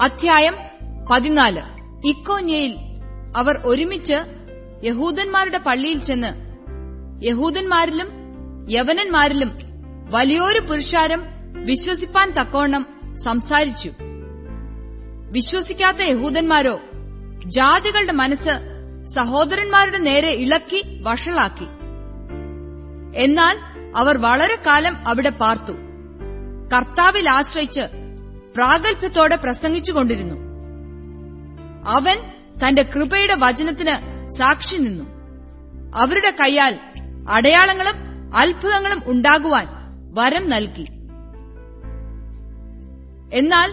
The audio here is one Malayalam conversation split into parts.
അധ്യായം പതിനാല്. ഇക്കോന്യയിൽ അവർ ഒരുമിച്ച് യഹൂദന്മാരുടെ പള്ളിയിൽ ചെന്ന് യഹൂദന്മാരിലും യവനന്മാരിലും വലിയൊരു പുരുഷാരം വിശ്വസിപ്പാൻ തക്കവണ്ണം സംസാരിച്ചു. വിശ്വസിക്കാത്ത യഹൂദന്മാരോ ജാതികളുടെ മനസ്സ് സഹോദരന്മാരുടെ നേരെ ഇളക്കി വഷളാക്കി. എന്നാൽ അവർ വളരെ കാലം അവിടെ പാർത്തു. കർത്താവിൽ ആശ്രയിച്ച് പ്രാഗൽഭ്യത്തോടെ പ്രസംഗിച്ചുകൊണ്ടിരുന്നു അവൻ തന്റെ കൃപയുടെ വചനത്തിന് സാക്ഷി നിന്നു. അവരുടെ കൈയാൽ അടയാളങ്ങളും അത്ഭുതങ്ങളും ഉണ്ടാകുവാൻ വരം നൽകി. എന്നാൽ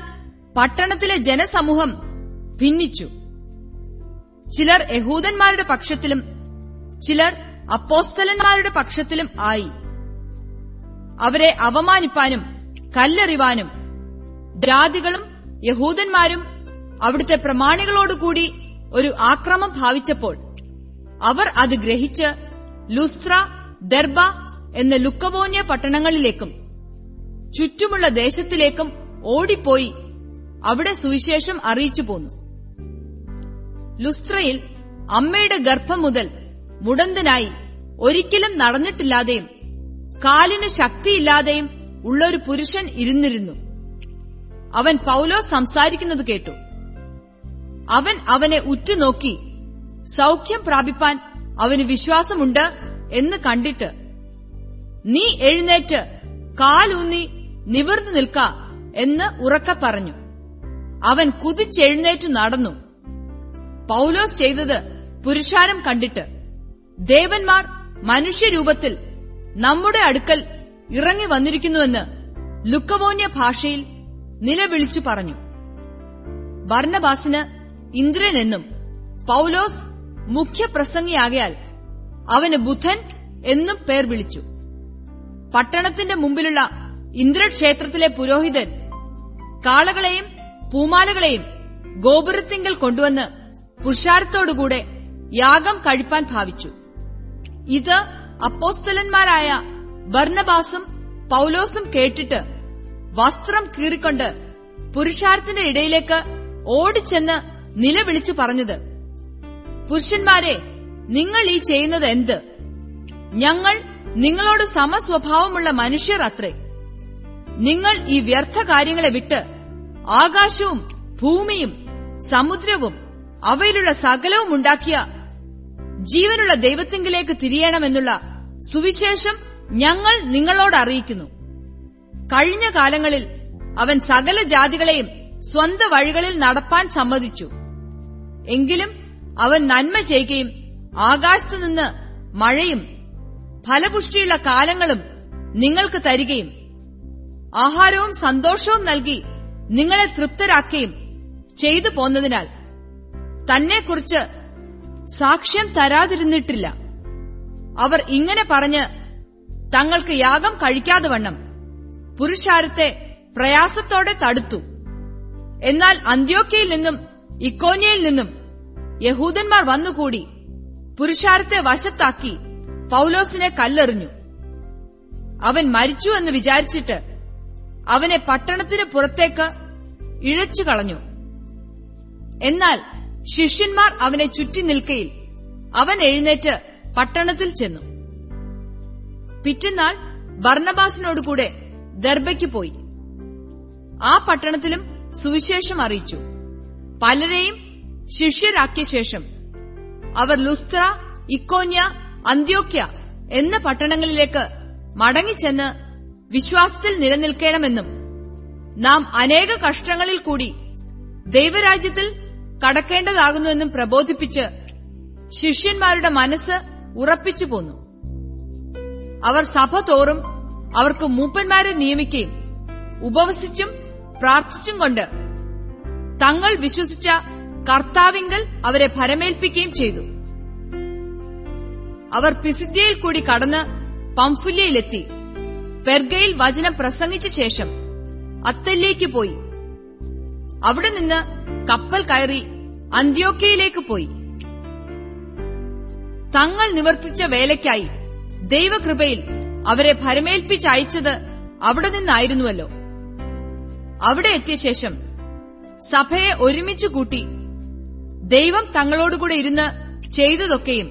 പട്ടണത്തിലെ ജനസമൂഹം ഭിന്നിച്ചു. ചിലർ യഹൂദന്മാരുടെ പക്ഷത്തിലും ചിലർ അപ്പോസ്തലന്മാരുടെ പക്ഷത്തിലും ആയി. അവരെ അവമാനിപ്പാനും കല്ലെറിവാനും ജാതികളും യഹൂദന്മാരും അവിടുത്തെ പ്രമാണികളോടുകൂടി ഒരു ആക്രമം ഭാവിച്ചപ്പോൾ അവർ അത് ഗ്രഹിച്ച് ലുസ്ത്ര ദർബ എന്ന ലുക്കവോന്യ പട്ടണങ്ങളിലേക്കും ചുറ്റുമുള്ള ദേശത്തിലേക്കും ഓടിപ്പോയി അവിടെ സുവിശേഷം അറിയിച്ചു പോന്നു. ലുസ്ത്രയിൽ അമ്മയുടെ ഗർഭം മുതൽ മുടന്തനായി ഒരിക്കലും നടന്നിട്ടില്ലാതെയും കാലിന് ശക്തിയില്ലാതെയും ഉള്ളൊരു പുരുഷൻ ഇരുന്നിരുന്നു. അവൻ പൗലോസ് സംസാരിക്കുന്നത് കേട്ടു. അവൻ അവനെ ഉറ്റുനോക്കി സൗഖ്യം പ്രാപിപ്പാൻ അവന് വിശ്വാസമുണ്ട് എന്ന് കണ്ടിട്ട് നീ എഴുന്നേറ്റ് കാലൂന്നി നിവർന്നു നിൽക്ക എന്ന് ഉറക്ക പറഞ്ഞു. അവൻ കുതിച്ചെഴുന്നേറ്റ് നടന്നു. പൗലോസ് ചെയ്തത് പുരുഷാരം കണ്ടിട്ട് ദേവന്മാർ മനുഷ്യരൂപത്തിൽ നമ്മുടെ അടുക്കൽ ഇറങ്ങി വന്നിരിക്കുന്നുവെന്ന് ലുക്കവോന്യ ഭാഷയിൽ നിലവിളിച്ചു പറഞ്ഞു. ഭർണബാസിന് ഇന്ദ്രൻ എന്നും പൗലോസ് മുഖ്യപ്രസംഗിയാകയാൽ അവന് ബുധൻ എന്നും പേർ വിളിച്ചു. പട്ടണത്തിന്റെ മുമ്പിലുള്ള ഇന്ദ്രക്ഷേത്രത്തിലെ പുരോഹിതൻ കാളകളെയും പൂമാലകളെയും ഗോപുരത്തിങ്കൽ കൊണ്ടുവന്ന് പുരുഷാരത്തോടുകൂടെ യാഗം കഴിപ്പാൻ ഭാവിച്ചു. ഇത് അപ്പോസ്തലന്മാരായ ബർണബാസും പൌലോസും കേട്ടിട്ട് വസ്ത്രം കീറിക്കൊണ്ട് പുരുഷാരത്തിന്റെ ഇടയിലേക്ക് ഓടിച്ചെന്ന് നിലവിളിച്ചു പറഞ്ഞത് പുരുഷന്മാരെ നിങ്ങൾ ഈ ചെയ്യുന്നത് എന്ത്? ഞങ്ങൾ നിങ്ങളോട് സമസ്വഭാവമുള്ള മനുഷ്യർ അത്രേ. നിങ്ങൾ ഈ വ്യർത്ഥ കാര്യങ്ങളെ വിട്ട് ആകാശവും ഭൂമിയും സമുദ്രവും അവയിലുള്ള സകലവും ഉണ്ടാക്കിയ ജീവനുള്ള ദൈവത്തിങ്കിലേക്ക് തിരിയണമെന്നുള്ള സുവിശേഷം ഞങ്ങൾ നിങ്ങളോട് അറിയിക്കുന്നു. കഴിഞ്ഞ കാലങ്ങളിൽ അവൻ സകല ജാതികളെയും സ്വന്ത വഴികളിൽ നടപ്പാൻ സമ്മതിച്ചു. എങ്കിലും അവൻ നന്മ ചെയ്യുകയും ആകാശത്തുനിന്ന് മഴയും ഫലപുഷ്ടിയുള്ള കാലങ്ങളും നിങ്ങൾക്ക് തരികയും ആഹാരവും സന്തോഷവും നൽകി നിങ്ങളെ തൃപ്തരാക്കുകയും ചെയ്തു പോന്നതിനാൽ തന്നെക്കുറിച്ച് സാക്ഷ്യം തരാതിരുന്നിട്ടില്ല. അവർ ഇങ്ങനെ പറഞ്ഞ് തങ്ങൾക്ക് യാഗം കഴിക്കാതെ വണ്ണം. പുരുഷാരത്തെ പ്രയാസത്തോടെ തടുത്തു. എന്നാൽ അന്ത്യോക്കയിൽ നിന്നും ഇക്കോന്യയിൽ നിന്നും യഹൂദന്മാർ വന്നുകൂടി. പുരുഷാരത്തെ വശത്താക്കി പൌലോസിനെ കല്ലെറിഞ്ഞു. അവൻ മരിച്ചു എന്ന് വിചാരിച്ചിട്ട് അവനെ പട്ടണത്തിന് പുറത്തേക്ക് ഇഴച്ചു കളഞ്ഞു. എന്നാൽ ശിഷ്യന്മാർ അവനെ ചുറ്റി നിൽക്കയിൽ അവൻ എഴുന്നേറ്റ് പട്ടണത്തിൽ ചെന്നു. പിറ്റന്നാൾ ബർണബാസിനോടുകൂടെ ദർബയ്ക്ക് പോയി. ആ പട്ടണത്തിലും സുവിശേഷം അറിയിച്ചു. പലരെയും ശിഷ്യരാക്കിയ ശേഷം അവർ ലുസ്ത്ര ഇക്കോന്യ അന്ത്യോക്യ എന്ന പട്ടണങ്ങളിലേക്ക് മടങ്ങിച്ചെന്ന് വിശ്വാസത്തിൽ നിലനിൽക്കണമെന്നും നാം അനേക കഷ്ടങ്ങളിൽ കൂടി ദൈവരാജ്യത്തിൽ കടക്കേണ്ടതാകുന്നുവെന്നും പ്രബോധിപ്പിച്ച് ശിഷ്യന്മാരുടെ മനസ്സ് ഉറപ്പിച്ചു പോന്നു. അവർ സഭ തോറും അവർക്ക് മൂപ്പന്മാരെ നിയമിക്കുകയും ഉപവസിച്ചും പ്രാർത്ഥിച്ചും കൊണ്ട് തങ്ങൾ വിശ്വസിച്ച കർത്താവിങ്കൽ അവരെ ഭരമേൽപ്പിക്കുകയും ചെയ്തു. അവർ പിസിദ്യയിൽ കൂടി കടന്ന് പംഫുല്യയിലെത്തി. പെർഗയിൽ വചനം പ്രസംഗിച്ച ശേഷം അത്തല്ലേക്ക് പോയി. അവിടെ നിന്ന് കപ്പൽ കയറി അന്ത്യോക്കയിലേക്ക് പോയി. തങ്ങൾ നിവർത്തിച്ച വേലയ്ക്കായി ദൈവകൃപയിൽ അവരെ ഭരമേൽപ്പിച്ചയച്ചത് അവിടെ നിന്നായിരുന്നുവല്ലോ. അവിടെ എത്തിയ ശേഷം സഭയെ ഒരുമിച്ച് കൂട്ടി ദൈവം തങ്ങളോടുകൂടെ ഇരുന്ന് ചെയ്തതൊക്കെയും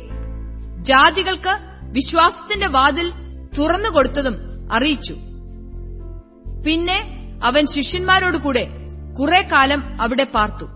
ജാതികൾക്ക് വിശ്വാസത്തിന്റെ വാതിൽ തുറന്നുകൊടുത്തതും അറിയിച്ചു. പിന്നെ അവൻ ശിഷ്യന്മാരോടുകൂടെ കുറെ കാലം അവിടെ പാർത്തു.